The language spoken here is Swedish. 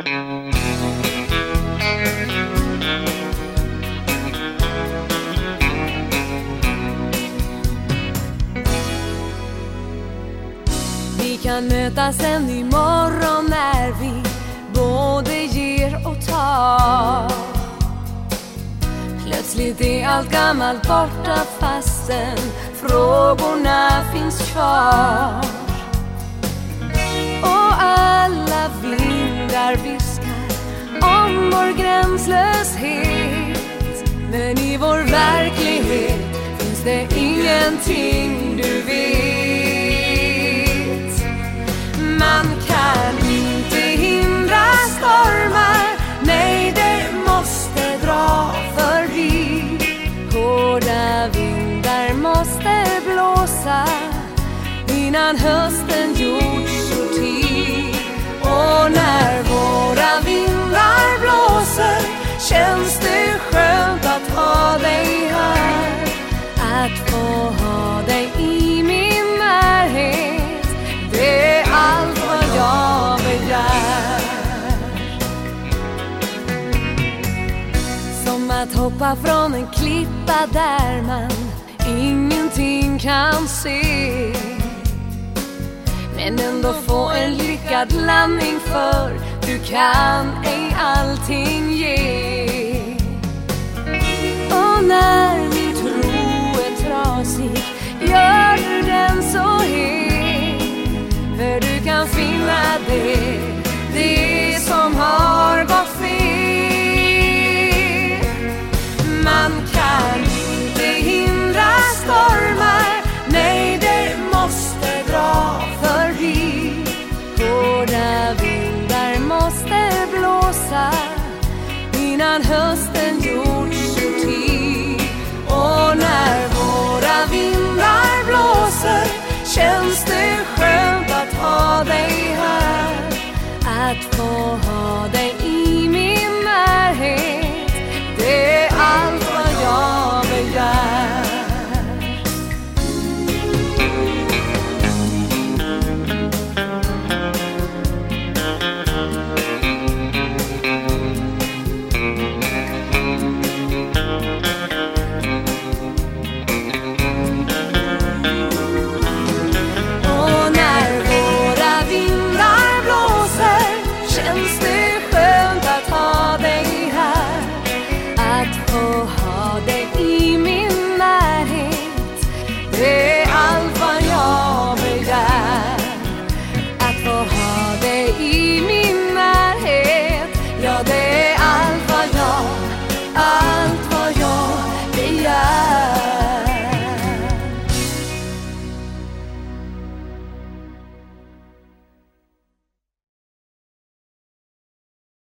Vi kan mötas sen imorgon när vi både ger och tar. Plötsligt är allt gammalt borta fastän frågorna finns kvar. Fåglar viskar om vår gränslöshet. Men i vår verklighet finns det ingenting du vet. Man kan inte hindra stormar. Nej, det måste dra förbi Hårda vindar måste blåsa innan hösten gjort sorti Och när känns det skönt att ha dig här? Att få ha dig i min närhet. Det är allt vad jag begär. Som att hoppa från en klippa där man ingenting kan se. Men ändå få en lyckad landning för du kan ej allting. Trasig gör du den så het För du kan finna det, det som har gått fel. Man kan inte hindra stormar Nej, det måste dra förbi Hårda vindar måste blåsa innan hösten gjort att få ha dig i min närhet. Det är allt